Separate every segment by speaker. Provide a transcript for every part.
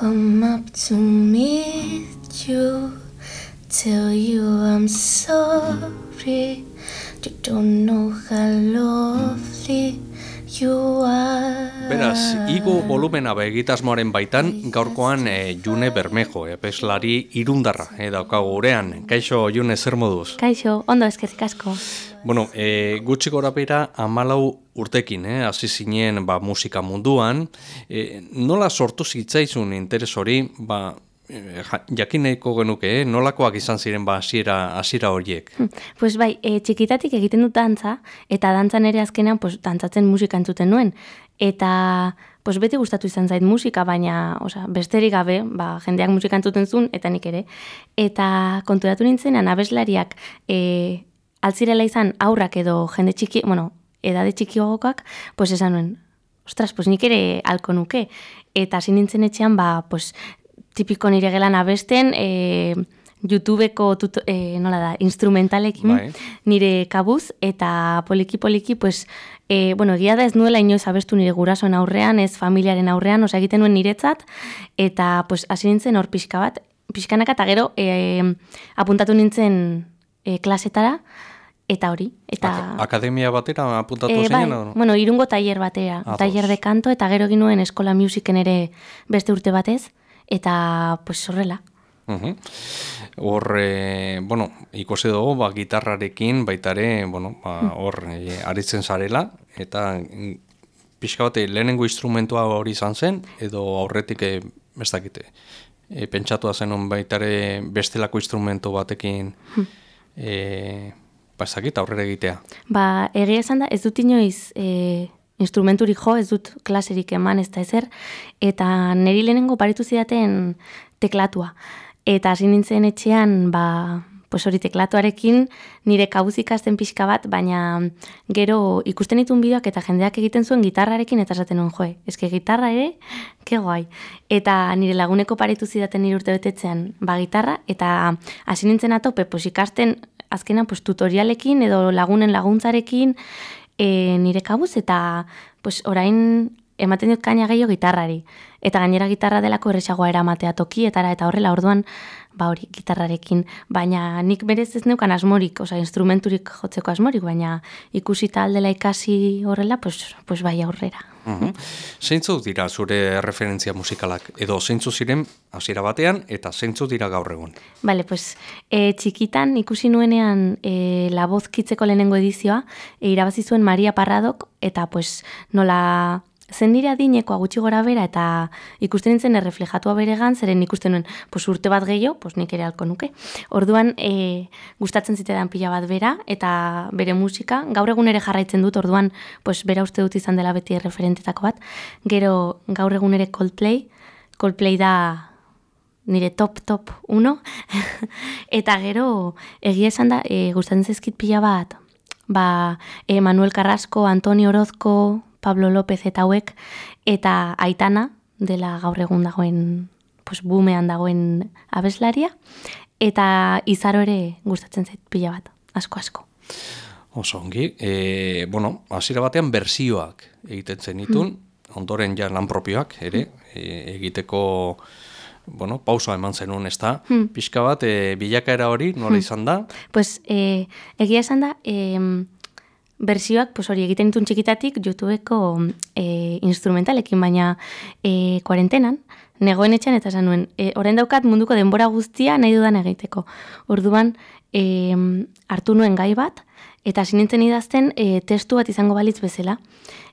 Speaker 1: come up to meet you, tell you I'm sorry. You don't know how lovely you are.
Speaker 2: Beraz, igo volumena begitasmoaren baitan, gaurkoan e, June Bermejo, epeslari irundarra, e, daukago gurean. Kaixo, June, zer moduz?
Speaker 3: Kaixo, ondo eskerrik asko.
Speaker 2: Bueno, e, gutxi gora bera, amalau urtekin, eh, hasi zinen ba, musika munduan. E, nola sortu zitzaizun interes hori, ba, e, jakin nahiko genuke, eh? nolakoak izan ziren ba, hasiera hasiera horiek?
Speaker 3: Hm, pues bai, e, txikitatik egiten dut dantza, eta dantzan ere azkenean pues, dantzatzen musika entzuten nuen. Eta pues, beti gustatu izan zait musika, baina oza, besterik gabe, ba, jendeak musika entzuten zuen, eta nik ere. Eta konturatu nintzen, abeslariak e, altzirela izan aurrak edo jende txiki, bueno, edade txiki gogokak, pues esan nuen, ostras, pues nik ere alko nuke. Eta hasi nintzen etxean, ba, pues, tipiko nire gelan abesten, e, YouTubeko tuto, e, nola da, instrumentalekin bai. nire kabuz, eta poliki-poliki, pues, e, bueno, egia da ez nuela inoiz abestu nire gurasoen aurrean, ez familiaren aurrean, osa egiten nuen niretzat, eta pues, hasi nintzen hor pixka bat, pixkanaka eta gero e, apuntatu nintzen e, klasetara, eta hori. Eta,
Speaker 2: Akademia batera apuntatu e, bai,
Speaker 3: no? Bueno, irungo tailer batera, ah, tailer de kanto, eta gero ginuen eskola musiken ere beste urte batez, eta pues horrela.
Speaker 2: Hor, e, bueno, ikusi dugu, ba, gitarrarekin baitare, bueno, ba, mm. hor, e, aritzen zarela, eta mm, pixka bate, lehenengo instrumentua hori izan zen, edo aurretik, e, ez dakite, e, pentsatu zen baitare bestelako instrumento batekin, mm. e, ez dakit, aurrera egitea.
Speaker 3: Ba, egia esan da, ez dut inoiz, e, instrumenturi jo, ez dut klaserik eman ez da ezer, eta niri lehenengo paritu zidaten teklatua. Eta hasi nintzen etxean, ba, pues hori teklatuarekin nire kabuz ikasten pixka bat, baina gero ikusten ditun bideoak eta jendeak egiten zuen gitarrarekin eta esaten nuen joe. Ezke gitarra ere, ke guai. Eta nire laguneko paritu zidaten nire urte betetzean ba gitarra, eta hasi nintzen atope, pues ikasten azkenan pues, tutorialekin edo lagunen laguntzarekin, e, nire kabuz eta pues, orain ematen dut kaina gehiago gitarrari. Eta gainera gitarra delako erresagoa eramatea tokietara eta horrela orduan ba hori gitarrarekin. Baina nik berez ez neukan asmorik, oza, instrumenturik jotzeko asmorik, baina ikusi aldela ikasi horrela, pues, pues bai aurrera.
Speaker 2: Uhum. Zeintzu dira zure referentzia musikalak? Edo zeintzu ziren hasiera batean eta zeintzu dira gaur egun?
Speaker 3: Bale, pues, e, txikitan ikusi nuenean e, la kitzeko lehenengo edizioa, e, irabazi zuen Maria Parradok, eta pues, nola zen nire adinekoa gutxi gora bera eta ikusten nintzen erreflejatua bere gan, zeren ikusten nuen pues, urte bat gehiago, pues, nik ere alko nuke. Orduan, e, gustatzen zitedan pila bat bera eta bere musika, gaur egun ere jarraitzen dut, orduan, pues, bera uste dut izan dela beti erreferentetako bat. Gero, gaur egun ere Coldplay, Coldplay da nire top top uno, eta gero, egia esan da, e, gustatzen zezkit pila bat, ba, Manuel Carrasco, Antonio Orozco, Pablo López eta hauek, eta aitana, dela gaur egun dagoen, pues, bumean dagoen abeslaria, eta izaro ere gustatzen zait pila bat, asko-asko.
Speaker 2: Oso ongi, e, bueno, hasiera batean bersioak egiten zenitun, mm. ondoren ja lan propioak ere, e, egiteko bueno, pausa eman zenun, ez da? Hmm. Pixka bat, e, bilakaera hori, nola hmm. izan da?
Speaker 3: Pues, e, egia esan da, e, bersioak, pues hori egiten ditun txikitatik, YouTubeko e, instrumentalekin, baina e, kuarentenan, negoen etxan eta esan nuen, e, orain daukat munduko denbora guztia nahi dudan egiteko. Orduan, e, hartu nuen gai bat, eta sinintzen idazten e, testu bat izango balitz bezala.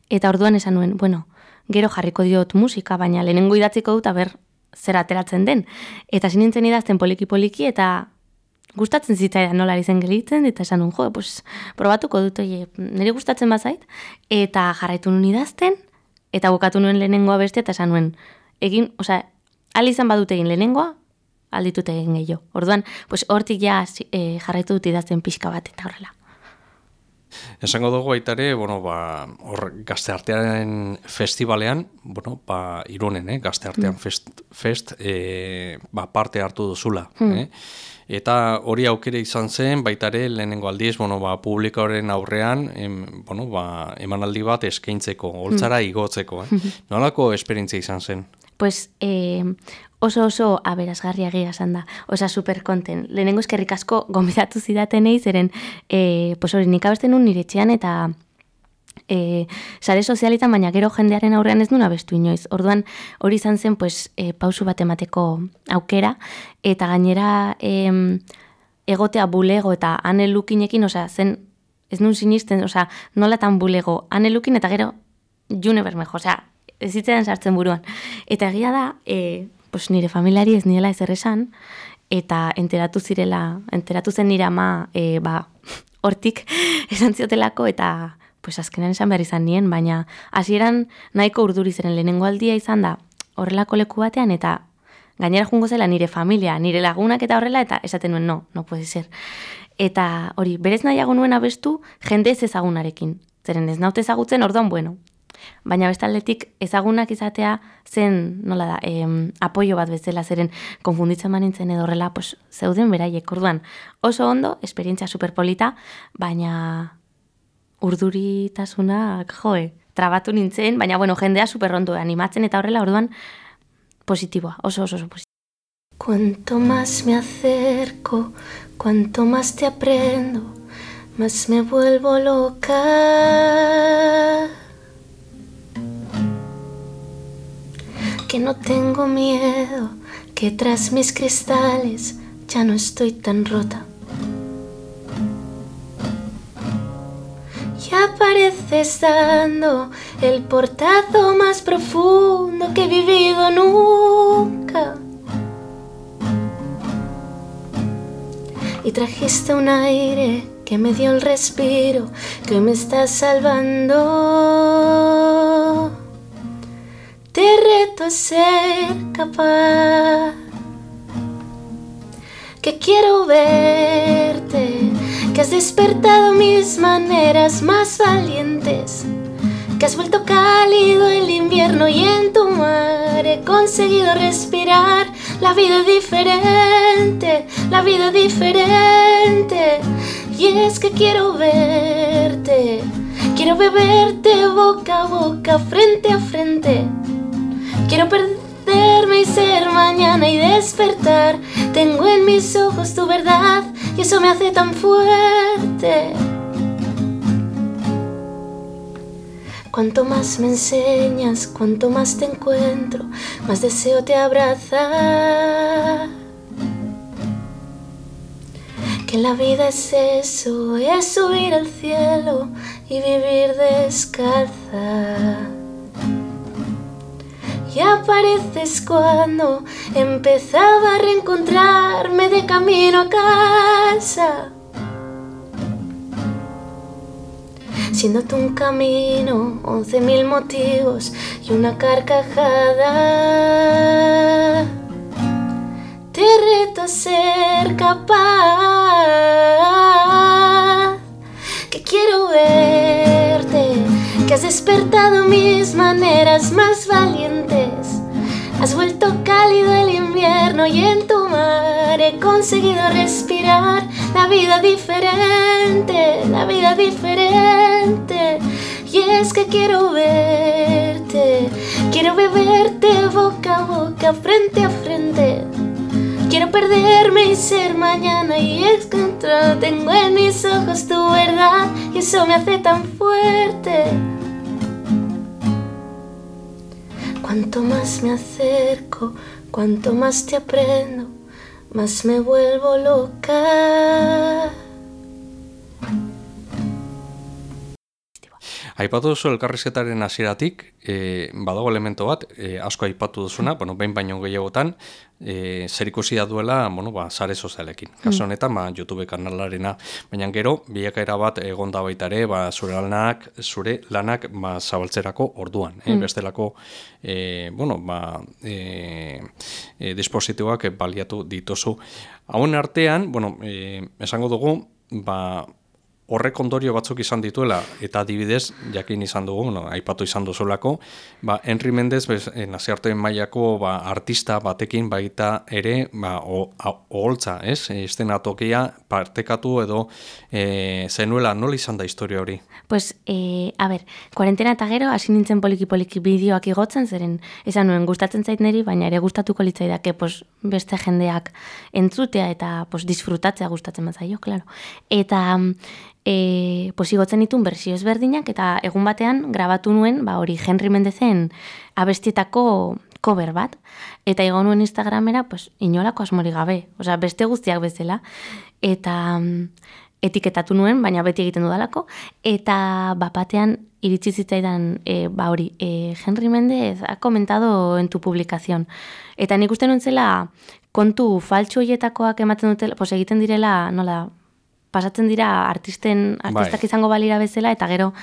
Speaker 3: Eta orduan esan nuen, bueno, gero jarriko diot musika, baina lehenengo idatziko dut, aber, zer ateratzen den. Eta sinintzen idazten poliki-poliki, eta gustatzen zitzaidan nola izen gelitzen, eta esan nun, jo, pues, probatuko dut, oie, nire gustatzen bazait, eta jarraitu nun idazten, eta bukatu nuen lehenengoa beste, eta esan nuen, egin, osea, al izan badut egin lehenengoa, alditut egin gehiago. Orduan, pues, hortik ja e, jarraitu dut idazten pixka bat, eta horrela.
Speaker 2: Esango dugu aitare, bueno, ba, hor gazte artearen festivalean, bueno, ba, ironen, eh, gazte artean mm. fest, fest e, ba, parte hartu duzula. Mm. Eh? Eta hori aukere izan zen, baitare lehenengo aldiz, bueno, ba, publikoaren aurrean, em, bueno, ba, emanaldi bat eskaintzeko, holtzara mm. igotzeko. Eh? Nolako esperientzia izan zen?
Speaker 3: pues, e, oso oso aberasgarria egia esan da. Osa, super konten. Lehenengo eskerrik asko gombidatu zidatenei, zeren, e, pues hori, nik abesten nun nire etxean eta e, sare sozialitan, baina gero jendearen aurrean ez nuna bestu inoiz. Orduan, hori izan zen, pues, e, pausu bat emateko aukera, eta gainera e, egotea bulego eta anelukinekin, osea, zen, ez nun sinisten, osea, nolatan bulego anelukin eta gero june bermejo, osea, ez zitzen sartzen buruan. Eta egia da, e, pues, nire familiari ez niela ez erresan, eta enteratu zirela, enteratu zen nire ama, e, ba, hortik esan ziotelako, eta pues azkenan esan behar izan nien, baina hasieran nahiko urduri zeren lehenengo aldia izan da horrelako leku batean, eta gainera jungo zela nire familia, nire lagunak eta horrela, eta esaten nuen, no, no puede ser. Eta hori, berez nahiago nuen abestu, jende ez ezagunarekin. Zeren ez naute ezagutzen, orduan, bueno. Baina bestaldetik ezagunak izatea zen, nola da, em, apoio bat bezala, zeren konfunditzen manintzen edo horrela, pues, zeuden beraiek, orduan. Oso ondo, esperientzia superpolita, baina urduritasunak, joe, trabatu nintzen, baina, bueno, jendea superrondo animatzen eta horrela, orduan, positiboa, oso, oso, oso positiboa.
Speaker 1: Cuanto más me acerco, cuanto más te aprendo, más me vuelvo loca. Que no tengo miedo, que tras mis cristales ya no estoy tan rota. Y apareces dando el portazo más profundo que he vivido nunca. Y trajiste un aire que me dio el respiro, que me está salvando. Te reto a ser capaz, que quiero verte maneras más valientes, que has vuelto cálido el invierno y en tu mar he conseguido respirar la vida diferente, la vida diferente. Y es que quiero verte, quiero beberte boca a boca, frente a frente. Quiero perderme y ser mañana y despertar. Tengo en mis ojos tu verdad y eso me hace tan fuerte. Cuanto más me enseñas, cuanto más te encuentro, más deseo te abrazar. Que la vida es eso, es subir al cielo y vivir descalza. Y apareces cuando empezaba a reencontrarme de camino a casa. Siendo tú un camino, once mil motivos y una carcajada. Te reto a ser capaz, que quiero verte, que has despertado mis maneras más valientes. Has vuelto cálido el invierno y en tu mar he conseguido respirar la vida diferente, la vida diferente. Y es que quiero verte, quiero beberte boca a boca, frente a frente. Quiero perderme y ser mañana y encontrar, tengo en mis ojos tu verdad y eso me hace tan fuerte. Cuanto más me acerco, cuanto más te aprendo, más me vuelvo loca.
Speaker 2: Aipatu duzu elkarrizketaren hasieratik, e, badago elemento bat, e, asko aipatu duzuna, bueno, behin baino gehiagotan, e, zer ikusia duela, bueno, ba, sare sozialekin. Kaso honetan, ba, YouTube kanalarena, baina gero, bilakaera bat egonda baita ere, ba, zure lanak, zure lanak, ba, zabaltzerako orduan, eh? bestelako, e, bueno, ba, e, e, dispositiboak baliatu dituzu. Hauen artean, bueno, e, esango dugu, ba, horrek ondorio batzuk izan dituela, eta adibidez, jakin izan dugu, bueno, aipatu izan duzulako, ba, Henry Mendez, eh, naziartoen mailako ba, artista batekin baita ere, ba, oholtza, ez? Esten atokia partekatu edo e, zenuela, nola izan da historia hori?
Speaker 3: Pues, e, a ber, kuarentena eta gero, hasi nintzen poliki-poliki bideoak igotzen, zeren, esan nuen gustatzen zait neri, baina ere gustatuko litzaidake, pues, beste jendeak entzutea eta pues, disfrutatzea gustatzen bat zaio, klaro. Eta e, pues, igotzen ditun bersio ezberdinak eta egun batean grabatu nuen, ba, hori Henry Mendezen abestietako cover bat, eta igo nuen Instagramera, pues, inolako asmori gabe, osea, beste guztiak bezala, eta mm, etiketatu nuen, baina beti egiten dudalako, eta bapatean iritsi zitzaidan, e, ba hori, e, Henry Mendez ha komentado en tu publicación. Eta nik uste nuen zela, kontu faltsu hoietakoak ematen dutela, pues egiten direla, nola, pasatzen dira artisten artistak bai. izango balira bezala eta gero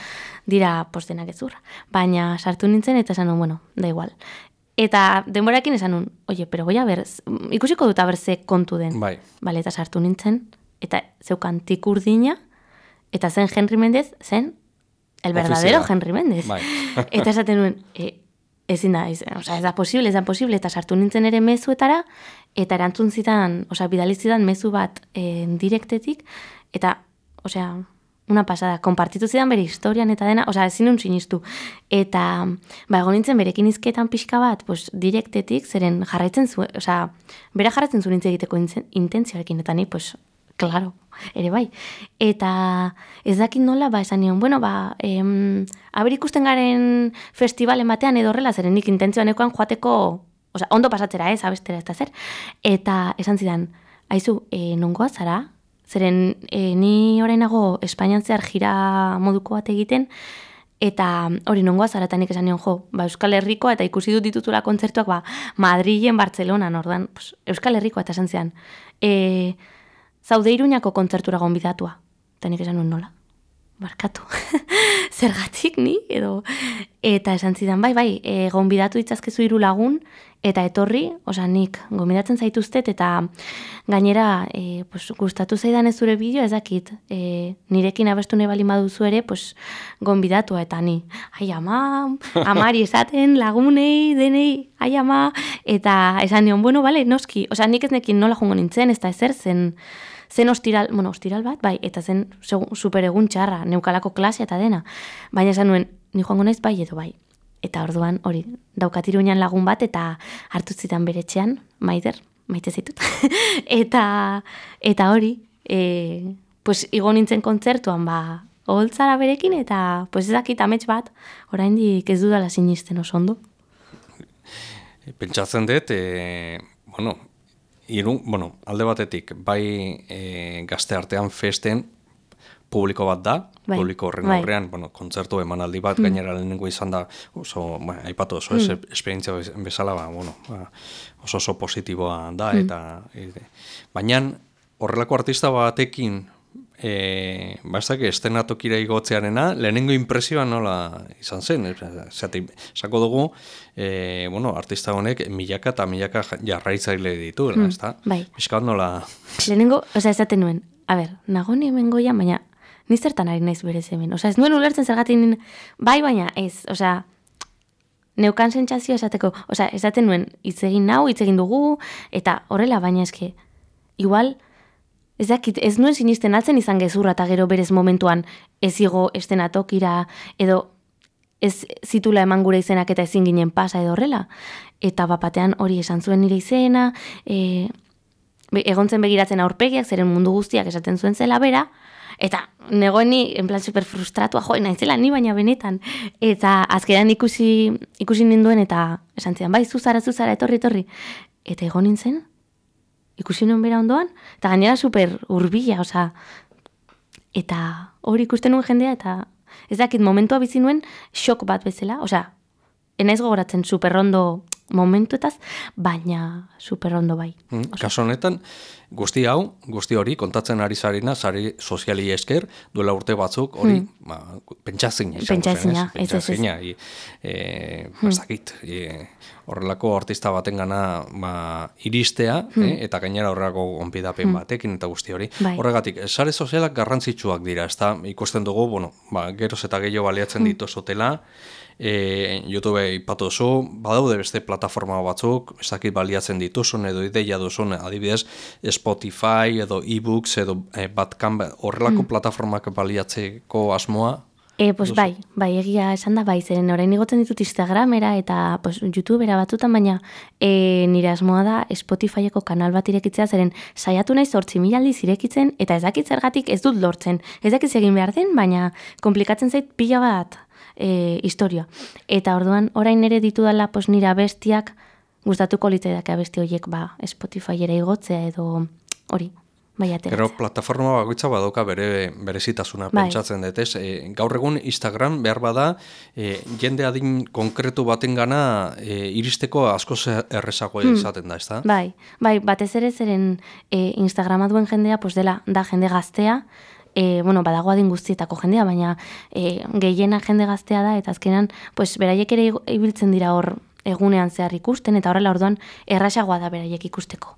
Speaker 3: dira postenak ezurra. Baina sartu nintzen eta esan bueno, da igual. Eta denborakin esan nun, oie, pero voy a ver, ikusiko dut berze kontu den.
Speaker 2: Bai.
Speaker 3: Bale, eta sartu nintzen, eta zeukan tikurdina, eta zen Henry Mendez, zen el verdadero Henry Mendez.
Speaker 2: Bai.
Speaker 3: eta esaten nuen, e, ezin da, ez, o sea, ez da posible, ez da posible, eta sartu nintzen ere mezuetara, eta erantzun zidan, osea, bidali zidan mezu bat e, direktetik, eta, osea, una pasada, konpartitu zidan bere historian eta dena, osea, ezin nun sinistu. Eta, ba, egon nintzen berekin izketan pixka bat, pues, direktetik, zeren jarraitzen zuen, osea, bera jarraitzen zuen nintzen egiteko intentzioarekin, eta ni, pues, claro, ere bai. Eta ez dakit nola, ba, esan nion, bueno, ba, em, aber ikusten garen festivalen batean edo horrela, zeren nik intentzioan joateko, osea, ondo pasatzera ez, abestera ez da zer. Eta esan zidan, haizu, e, nongoa zara, Zeren e, ni orainago Espainian zehar jira moduko bat egiten, eta hori nongoa zaratanik esan nion jo, ba, Euskal Herrikoa eta ikusi dut ditutula kontzertuak ba, Madrilen, Barcelona, nordan, pues, Euskal Herrikoa eta esan zean. E, zaude iruñako kontzertura gonbidatua. Eta nik esan nuen nola. Barkatu. Zergatik ni, edo. Eta esan zidan, bai, bai, e, gonbidatu itzazkezu hiru lagun, eta etorri, oza, nik gomidatzen zaituztet, eta gainera, e, pues, gustatu zaidan ez zure bideo, ezakit, e, nirekin abestu nahi bali maduzu ere, pues, gonbidatua, eta ni, ai ama, amari esaten, lagunei, denei, ai ama, eta esan nion, bueno, bale, noski, oza, nik ez nekin nola jongo nintzen, ez da ezer, zen, zen ostiral, bueno, ostiral bat, bai, eta zen super egun txarra, neukalako klase eta dena, baina esan nuen, ni joango naiz bai edo bai, eta orduan hori daukatiruñan lagun bat eta hartu zidan beretxean, maider, maite zitut. eta eta hori, e, pues igo nintzen kontzertuan ba, oholtzara berekin eta pues ezakit amets bat, oraindik ez dudala sinisten oso ondo.
Speaker 2: Pentsatzen dut, e, bueno, iru, bueno, alde batetik, bai e, gazte artean festen publiko bat da, bai. publiko horren bai. aurrean, bueno, kontzertu emanaldi bat, mm. gainera lehenengo izan da, oso, ba, aipatu oso, mm. esperientzia bezala, ba, bueno, ba, oso oso positiboa da, mm. eta, e, baina horrelako artista batekin, e, ba, ez dakit, estenatokira igotzearena, lehenengo impresioa nola izan zen, zate, sako dugu, e, bueno, artista honek milaka eta milaka jarraitzaile ditu, mm. ez da?
Speaker 3: Bai.
Speaker 2: nola...
Speaker 3: Lehenengo, oza, ez nuen, a ber, nago hemen goia, baina ni zertan ari naiz bere zemen. Osa, ez nuen ulertzen zergatik nien, bai baina ez, osa, neukan sentsazio esateko, osa, esaten nuen, hitz egin nau, hitz egin dugu, eta horrela baina eske, igual, ez dakit, ez nuen sinisten altzen izan gezurra eta gero berez momentuan ez igo estenatokira, edo ez zitula eman gure izenak eta ezin ginen pasa edo horrela. Eta bapatean hori esan zuen nire izena, e, egontzen begiratzen aurpegiak, zeren mundu guztiak esaten zuen zela bera, Eta negoen ni, en super frustratua, jo, naizela ni baina benetan. Eta azkeran ikusi, ikusi ninduen eta esan zidan, bai, zuzara, zuzara, etorri, etorri. Eta egon nintzen, ikusi nuen bera ondoan, eta gainera super urbila, oza, eta hori ikusten nuen jendea, eta ez dakit, momentua bizi nuen, xok bat bezala, oza, enaiz gogoratzen super rondo momentuetaz, baina super ondo bai.
Speaker 2: Mm, kaso honetan, guzti hau, guzti hori, kontatzen ari zarina, sari soziali esker, duela urte batzuk, hori, hmm. ba, pentsazina.
Speaker 3: Pentsazina, ez ez ez.
Speaker 2: E, bastakit, e, horrelako artista baten gana ba, iristea, hmm. eh, eta gainera horrelako onpidapen hmm. batekin, eta guzti hori. Bai. Horregatik, sare sozialak garrantzitsuak dira, ez da, ikusten dugu, bueno, ba, geroz eta gehiago baliatzen hmm. ditu zotela, e, YouTube ipatu zu, badaude beste plataforma batzuk, ez dakit baliatzen dituzun edo ideia duzun, adibidez Spotify edo e-books edo e, Batcamp horrelako mm. plataformak baliatzeko asmoa?
Speaker 3: E, pues bai, bai, egia esan da, bai, zeren orain igotzen ditut Instagramera eta pues, YouTubera batzutan, baina e, nire asmoa da Spotifyeko kanal bat irekitzea, zeren saiatu nahi zortzi milaldi zirekitzen, eta ez dakit zergatik ez dut lortzen. Ez dakit egin behar den, baina komplikatzen zait pila bat e, historia. Eta orduan, orain ere ditu dela pos nira bestiak, gustatuko litzaidake abesti horiek ba, Spotify ere igotzea edo hori. Bai,
Speaker 2: Gero plataforma bakoitza badoka bere berezitasuna bai. pentsatzen dut, ez? E, gaur egun Instagram behar bada e, jende adin konkretu baten gana e, iristeko asko errezago hmm. izaten da, ez da?
Speaker 3: Bai, bai, batez ere zeren e, Instagrama duen jendea, pues dela, da jende gaztea, e, bueno, badago adin guztietako jendea, baina e, gehiena jende gaztea da, eta azkenan, pues, beraiek ere ibiltzen dira hor egunean zehar ikusten, eta horrela orduan errasagoa da beraiek ikusteko.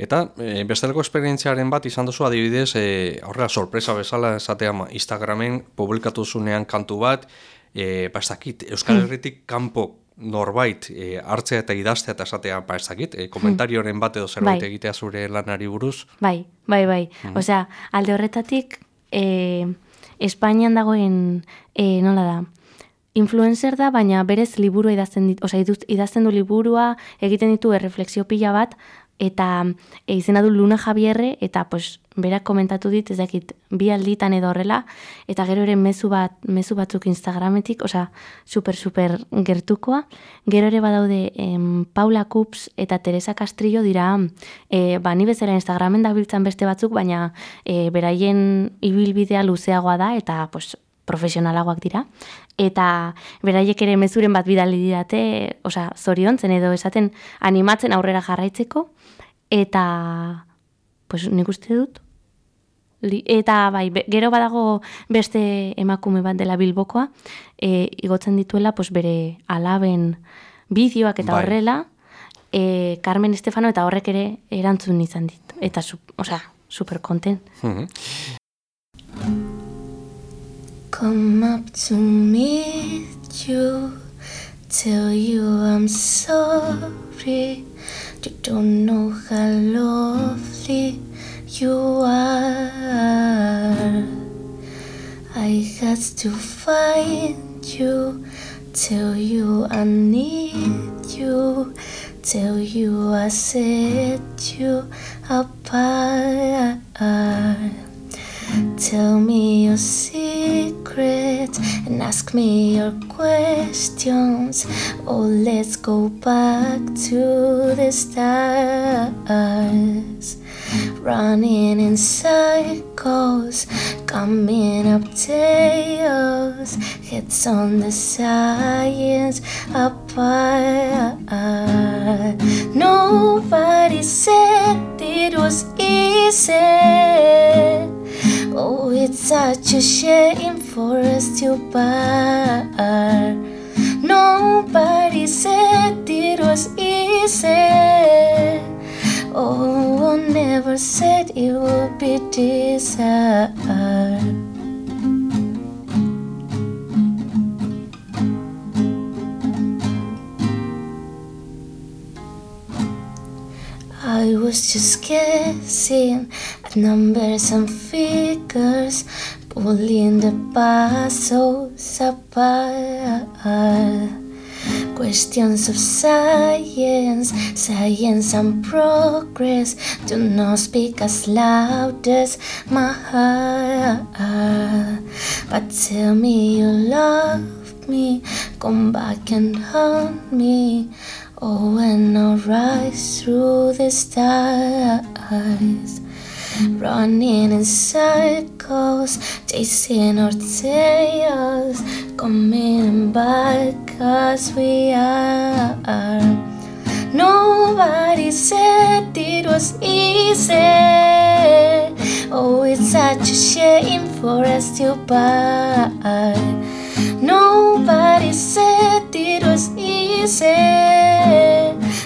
Speaker 2: Eta e, besteleko esperientziaren bat izan duzu adibidez, e, horrela sorpresa bezala esatea Instagramen publikatu zunean kantu bat, e, ba Euskal hmm. Herritik kanpo norbait e, hartzea eta idaztea eta esatea ba ez dakit, e, komentarioren bat edo zerbait bai. egitea zure lanari buruz.
Speaker 3: Bai, bai, bai. Mm. Osea, alde horretatik e, Espainian dagoen e, nola da, influencer da, baina berez liburu idazten dit, osea, idazten du liburua, egiten ditu erreflexio pila bat, eta e, izena du Luna Javierre, eta pues, berak komentatu dit, ez dakit, bi alditan edo horrela, eta gero ere mezu, bat, mezu batzuk Instagrametik, osea, super, super gertukoa. Gero ere badaude em, Paula Kups eta Teresa Castrillo dira, e, ba, ni bezala Instagramen da biltzan beste batzuk, baina e, beraien ibilbidea luzeagoa da, eta pues, profesionalagoak dira. Eta beraiek ere mezuren bat bidali didate, osea, zoriontzen edo esaten animatzen aurrera jarraitzeko, eta, pues, nik uste dut, eta bai, gero badago beste emakume bat dela bilbokoa, e, igotzen dituela, pues, bere alaben bideoak eta bai. horrela, e, Carmen Estefano eta horrek ere erantzun izan dit. Eta, osea, super konten.
Speaker 1: Come up to meet you, tell you I'm sorry. You don't know how lovely you are. I had to find you, tell you I need you, tell you I set you apart. Tell me your secrets and ask me your questions. Oh, let's go back to the stars. Running in circles, coming up tails, heads on the science apart. Nobody said it was easy. Oh, it's such a shame for us to part. Nobody said it was easy. Oh, never said it would be this hard. I was just guessing numbers and figures, pulling the puzzles apart. Questions of science, science and progress do not speak as loud as my heart. But tell me you love me, come back and haunt me. Oh, when I rise through the stars, running in circles, chasing our tails, coming back as we are. Nobody said it was easy. Oh, it's such a shame for us to part. Nobody said it was easy.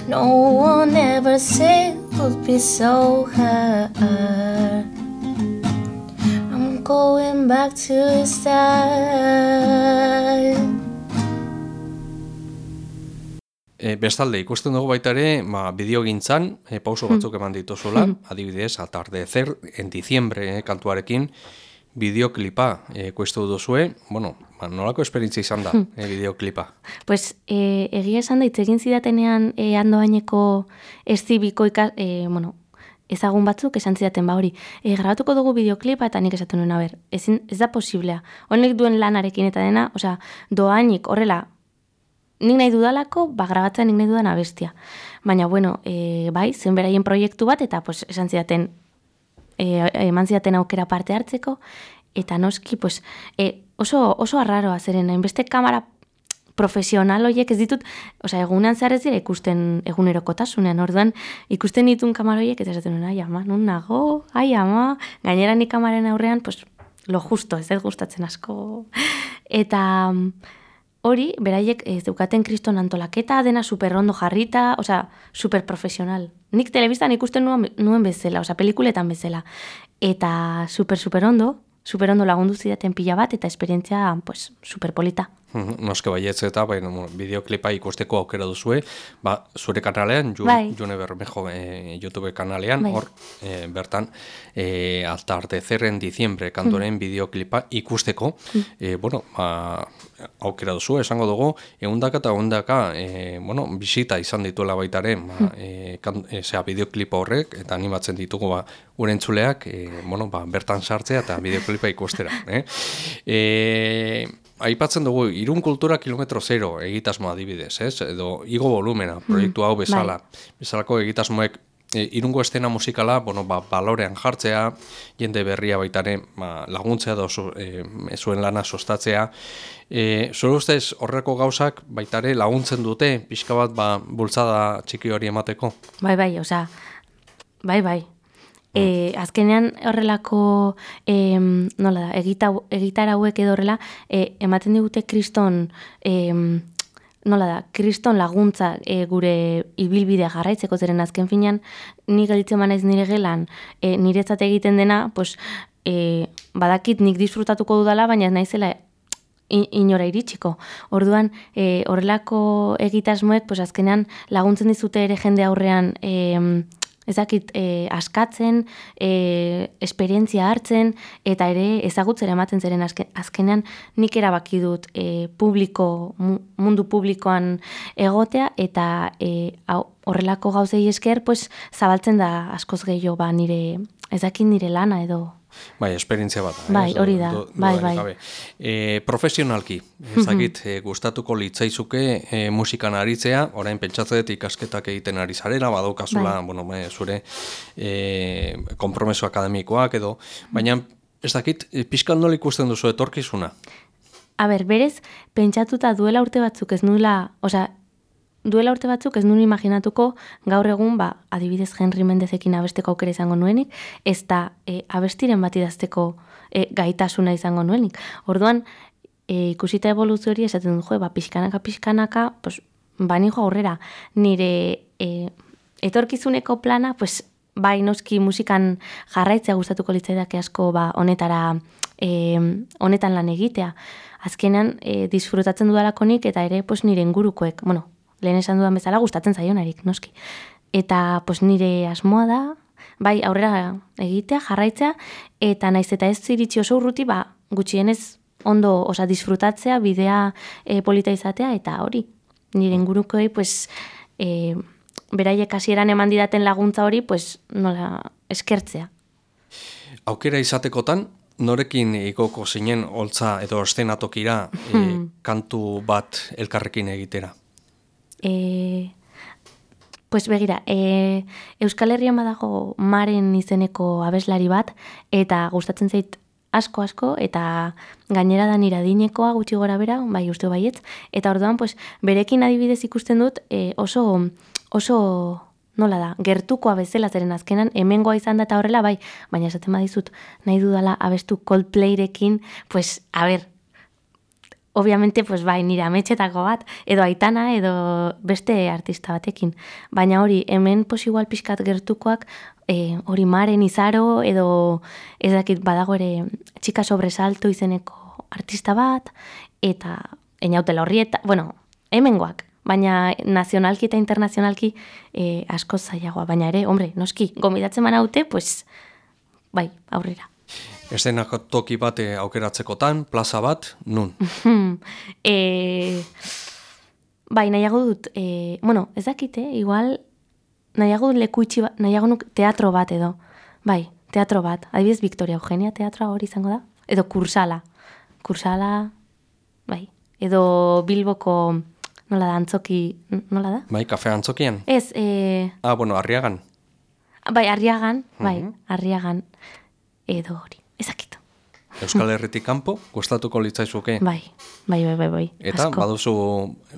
Speaker 1: No one ever said would be so hard. I'm going back to the start.
Speaker 2: E, bestalde, ikusten dugu baita ere, ba, bideogintzan, e, pauso batzuk eman dituzula, adibidez, atardecer, en diciembre, e, kantuarekin, bideoklipa e, kuestu duzue, bueno, ba, nolako esperientzia izan da, e, bideoklipa?
Speaker 3: Pues, e, egia esan da, itzegin zidatenean e, andoaineko estibiko ikas, e, bueno, ezagun batzuk esan zidaten ba hori. E, grabatuko dugu bideoklipa eta nik esaten nuen, ber, ezin, ez da posiblea. Honek duen lanarekin eta dena, osea, doainik horrela, nik nahi dudalako, ba, grabatzen nik nahi dudan abestia. Baina, bueno, e, bai, zen beraien proiektu bat, eta pues, esan zidaten, e, eman zidaten aukera parte hartzeko, eta noski, pues, e, oso, oso arraroa zeren, hainbeste kamera profesional horiek ez ditut, osea, egunean zehar ez dira ikusten egunerokotasunean, orduan ikusten ditun kamera horiek, eta esaten nuen, ai ama, nun nago, ai ama, gainera ni kamaren aurrean, pues, lo justo, ez dut gustatzen asko. Eta hori, beraiek ez daukaten kriston antolaketa, dena superrondo jarrita, osea, superprofesional. Nik telebistan ikusten nuen, nuen bezala, osea, pelikuletan bezala. Eta super, super ondo, super ondo lagundu zidaten pila bat, eta esperientzia, pues, superpolita.
Speaker 2: Mhm, Noske baietz eta bai, no, bideoklipa ikusteko aukera duzue, ba, zure kanalean, ju,
Speaker 3: Bai.
Speaker 2: June Bermejo e, YouTube kanalean,
Speaker 3: Bai.
Speaker 2: hor, e, bertan, e, atardecer en diciembre kantoren bideoklipa ikusteko, e, bueno, ba, aukera duzu, esango dugu, eundaka eta eundaka, e, bueno, bisita izan dituela baitare, ba, e, kan, e, zera, bideoklipa horrek, eta animatzen ditugu, ba, gure entzuleak, e, bueno, ba, bertan sartzea eta bideoklipa ikustera, eh? E, aipatzen dugu, irun kultura kilometro zero egitasmo adibidez, ez? Edo igo volumena, proiektu hau bezala. Bezalako egitasmoek e, irungo estena musikala, bueno, ba, balorean jartzea, jende berria baitare ba, laguntzea da oso, e, zuen lana sostatzea. E, zure ustez horreko gauzak baitare laguntzen dute, pixka bat ba, bultzada txiki hori emateko?
Speaker 3: Bai, bai, osea, bai, bai. E, azkenean horrelako, em, nola da, egita, hauek edo horrela, e, ematen digute kriston, em, nola da, kriston laguntza e, gure ibilbidea jarraitzeko zeren azken finean, ni gelditzen banaiz nire gelan, e, niretzat egiten dena, pues, e, badakit nik disfrutatuko dudala, baina naizela in- inora iritsiko. Orduan, e, horrelako egitasmoek, pues azkenean laguntzen dizute ere jende aurrean e, ezakit e, askatzen, e, esperientzia hartzen, eta ere ezagutzera ematen zeren azke, azkenean nik erabaki dut e, publiko, mu- mundu publikoan egotea, eta e, horrelako gauzei esker, pues, zabaltzen da askoz gehiago ba, nire, ezakit nire lana edo
Speaker 2: Bai, esperientzia bat. eh,
Speaker 3: Bai,
Speaker 2: ez,
Speaker 3: hori da,
Speaker 2: du-
Speaker 3: bai, bai.
Speaker 2: gabe. E, profesionalki, ezakit, e, gustatuko litzaizuke e, musikan aritzea, orain pentsatze dut ikasketak egiten ari zarela, badaukazula,
Speaker 3: Bai.
Speaker 2: bueno, e, zure e, kompromeso akademikoak edo, baina ez dakit, pixkan nola ikusten duzu etorkizuna?
Speaker 3: A ber, berez, pentsatuta duela urte batzuk ez nuela, osea, duela urte batzuk ez nuen imaginatuko gaur egun, ba, adibidez Henry Mendezekin abesteko aukera izango nuenik, ez da e, abestiren bat idazteko e, gaitasuna izango nuenik. Orduan, e, ikusita evoluzio hori esaten du, jo, ba, pixkanaka, pixkanaka, pues, bani aurrera, nire e, etorkizuneko plana, pues, bai noski musikan jarraitzea gustatuko litzaidake asko ba, honetara e, honetan lan egitea. Azkenan e, disfrutatzen dudalako nik eta ere pues, nire ingurukoek, bueno, lehen esan dudan bezala gustatzen zaionarik, noski. Eta pues, nire asmoa da, bai aurrera egitea, jarraitzea, eta naiz eta ez iritsi oso urruti, ba, gutxienez ondo, osa, disfrutatzea, bidea e, polita izatea, eta hori, nire ingurukoei, pues, e, beraiek hasieran eman didaten laguntza hori, pues, nola, eskertzea.
Speaker 2: Aukera izatekotan, norekin ikoko zinen holtza edo estenatokira e, kantu bat elkarrekin egitera?
Speaker 3: E, pues begira, e, Euskal Herrian badago maren izeneko abeslari bat, eta gustatzen zait asko asko, eta gainera da nire adinekoa gutxi gora bera, bai uste baietz, eta orduan pues, berekin adibidez ikusten dut e, oso, oso nola da, gertukoa bezala zeren azkenan hemengoa izan da eta horrela bai, baina esaten badizut nahi dudala abestu Coldplayrekin, pues, a ber, obviamente, pues bai, nire ametxetako bat, edo aitana, edo beste artista batekin. Baina hori, hemen pos igual pixkat gertukoak, e, hori maren izaro, edo ez dakit badago ere txika sobresalto izeneko artista bat, eta enautela horri eta, bueno, hemengoak, baina nazionalki eta internazionalki e, asko zailagoa, baina ere, hombre, noski, gomidatzen manaute, pues, bai, aurrera.
Speaker 2: Estenak toki bat eh, aukeratzekotan, plaza bat, nun?
Speaker 3: e, bai, nahiago dut, e, bueno, ez dakite, igual, nahiago dut leku itxi bat, nahiago nuk teatro bat edo, bai, teatro bat, adibidez Victoria Eugenia teatroa hori izango da, edo kursala, kursala, bai, edo Bilboko, nola da, antzoki, nola da?
Speaker 2: Bai, kafe antzokian?
Speaker 3: Ez, e...
Speaker 2: Ah, bueno, arriagan.
Speaker 3: Bai, arriagan, bai, uh -huh. arriagan, edo hori.
Speaker 2: Euskal Herritik kanpo, gustatuko litzaizuke.
Speaker 3: Bai, bai, bai, bai, bai.
Speaker 2: Eta asko. baduzu,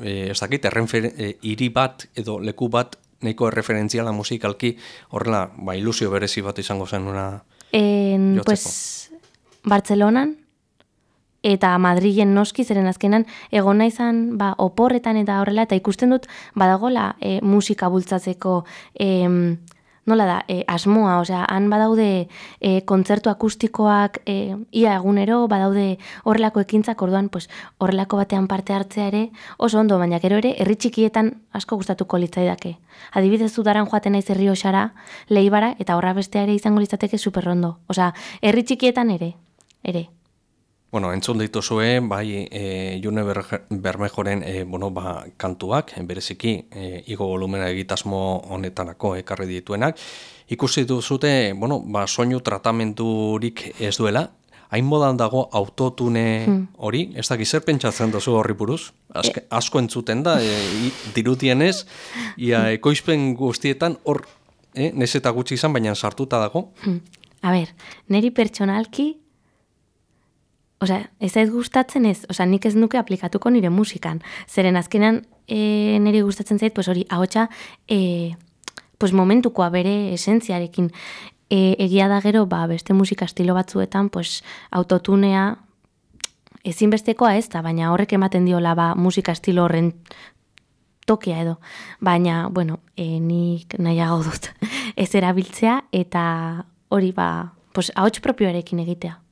Speaker 2: e, ez dakit, e, hiri bat edo leku bat nahiko erreferentziala musikalki, horrela, ba, ilusio berezi bat izango zen una
Speaker 3: en, pues, Bartzelonan, eta Madrilen noski, zeren azkenan, egon izan, ba, oporretan eta horrela, eta ikusten dut, badagola e, musika bultzatzeko, e, nola da, e, asmoa, osea, han badaude e, kontzertu akustikoak e, ia egunero, badaude horrelako ekintzak, orduan, pues, horrelako batean parte hartzea ere, oso ondo, baina gero ere, herri txikietan asko gustatuko litzaidake. Adibidez daran joaten naiz herri osara, leibara, eta horra bestea ere izango litzateke superrondo. Osea, herri txikietan ere, ere.
Speaker 2: Bueno, entzun dituzue, bai, e, June Bermejoren e, bueno, ba, kantuak, bereziki, e, igo volumena egitasmo honetanako ekarri dituenak. Ikusi duzute, bueno, ba, soinu tratamenturik ez duela, hain modan dago autotune hmm. hori, ez dakiz zer pentsatzen duzu horri buruz? Azke. Asko entzuten da, e, dirutienez, ia ekoizpen guztietan hor, e, neseta gutxi izan, baina sartuta dago. Hmm.
Speaker 3: A ber, neri pertsonalki, Osea, ez ez gustatzen ez, osea, nik ez nuke aplikatuko nire musikan. Zeren azkenan e, nire gustatzen zait, pues hori, ahotsa, e, pues momentukoa bere esentziarekin. E, egia da gero, ba, beste musika estilo batzuetan, pues autotunea ezinbestekoa ez da, baina horrek ematen diola ba, musika estilo horren tokia edo. Baina, bueno, e, nik nahiago dut ez erabiltzea eta hori ba, pues, ahots propioarekin egitea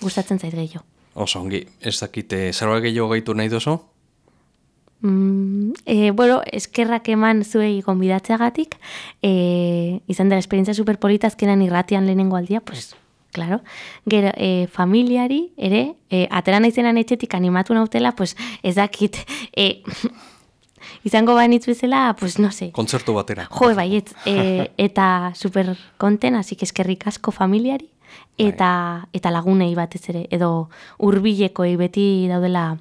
Speaker 3: gustatzen zait gehiago.
Speaker 2: Oso, ongi, ez dakite, zerbait gehiago gaitu nahi dozo?
Speaker 3: Mm, e, bueno, eskerrak eman zuei gonbidatzeagatik, e, izan dela esperientzia superpolita azkenan irratian lehenengo aldia, pues, claro, gero, e, familiari, ere, e, atera naizenan etxetik animatu nautela, pues, ez dakit, e, izango bainitz bezala, pues, no sé.
Speaker 2: Kontzertu batera.
Speaker 3: Jo, baiet, e, eta super konten, así que eskerrik asko familiari. Eta eta lagunei batez ere edo hurbilekoei beti daudela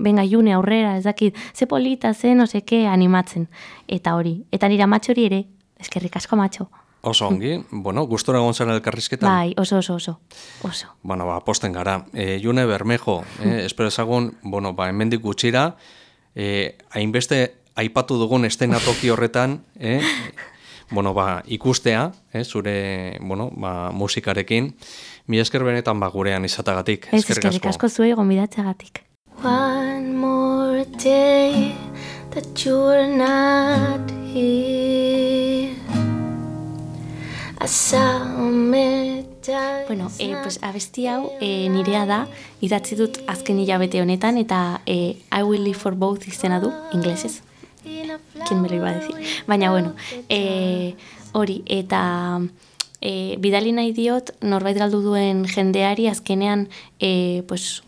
Speaker 3: venga june aurrera ez dakit ze polita ze no seke animatzen eta hori eta nira matxo hori ere eskerrik asko matxo
Speaker 2: Oso ongi, bueno, gustora gonzara elkarrizketan.
Speaker 3: Bai, oso, oso, oso, oso.
Speaker 2: Bueno, ba, posten gara. E, June Bermejo, eh, espero ezagun, bueno, ba, hemendik gutxira, eh, hainbeste aipatu dugun estenatoki horretan, eh, bueno, ba, ikustea, eh, zure bueno, ba, musikarekin, mi esker benetan ba, gurean izatagatik.
Speaker 3: Ez eskerrik asko zuei gomidatzeagatik. One more day that you're not here Bueno, eh, pues abesti hau eh, nirea da, idatzi dut azken hilabete honetan, eta eh, I will live for both izena du, inglesez. Kien me lo iba a decir. Baina, bueno, e, hori, eta e, bidali nahi diot, norbait galdu duen jendeari, azkenean, e, pues,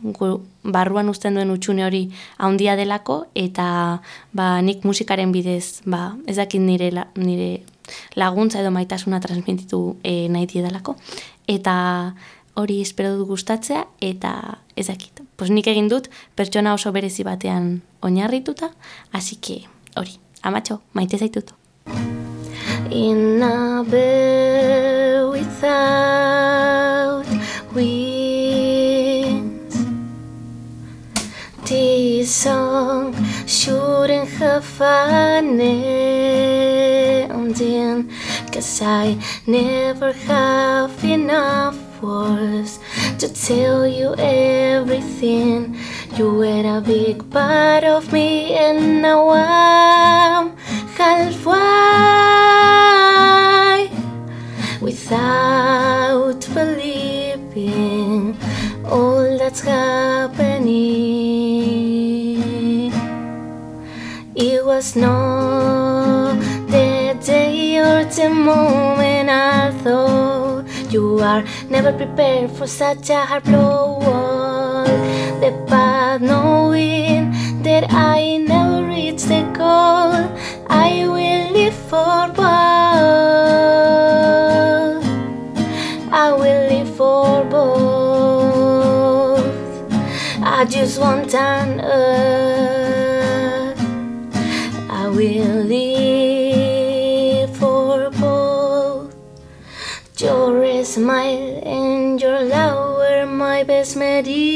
Speaker 3: barruan uzten duen utxune hori haundia delako, eta ba, nik musikaren bidez, ba, ez dakit nire, nire laguntza edo maitasuna transmititu e, nahi diedalako. Eta hori espero du gustatzea, eta ez dakit. Pues nik egin dut, pertsona oso berezi batean oinarrituta, hasi que hori, amatxo, maite zaitut. In a bed without wings This song shouldn't have it
Speaker 1: again. Cause I never have enough words to tell you everything. You were a big part of me, and now I'm halfway without believing all that's happening. It was not the day or the moment I thought you are never prepared for such a hard blow. The path knowing that I never reach the goal, I will live for both. I will live for both. I just want an earth. I will live for both. Your smile best medicine.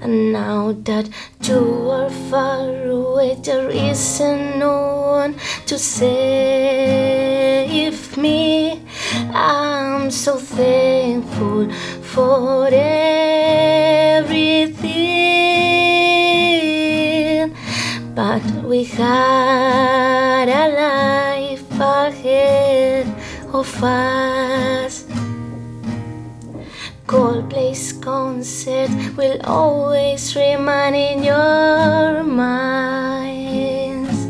Speaker 1: And now that you are far away, there isn't no one to save me. I'm so thankful for everything. But we had a life ahead of us. Coldplay's concert will always remain in your minds.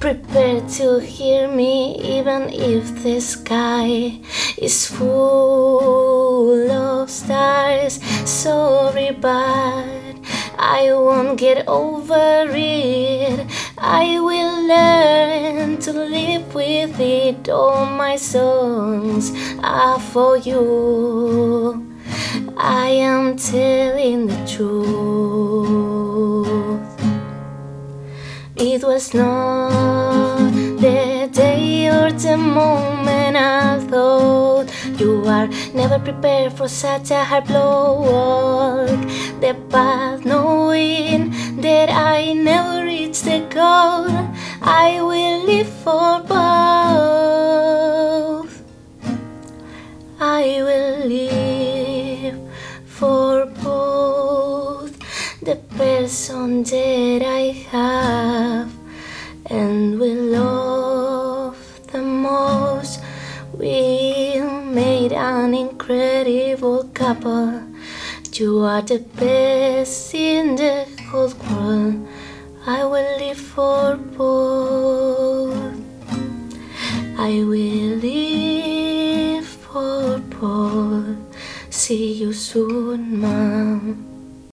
Speaker 1: Prepare to hear me even if the sky is full of stars. Sorry, but I won't get over it. I will learn to live with it. All my songs are for you. I am telling the truth. It was not the day or the moment I thought you are never prepared for such a hard blow. Walk the path knowing that I never I will live for both. I will live for both the person that I have and will love the most. We made an incredible couple. You are the best in the whole world. I will live for both. I will live for both. See you soon, Mom.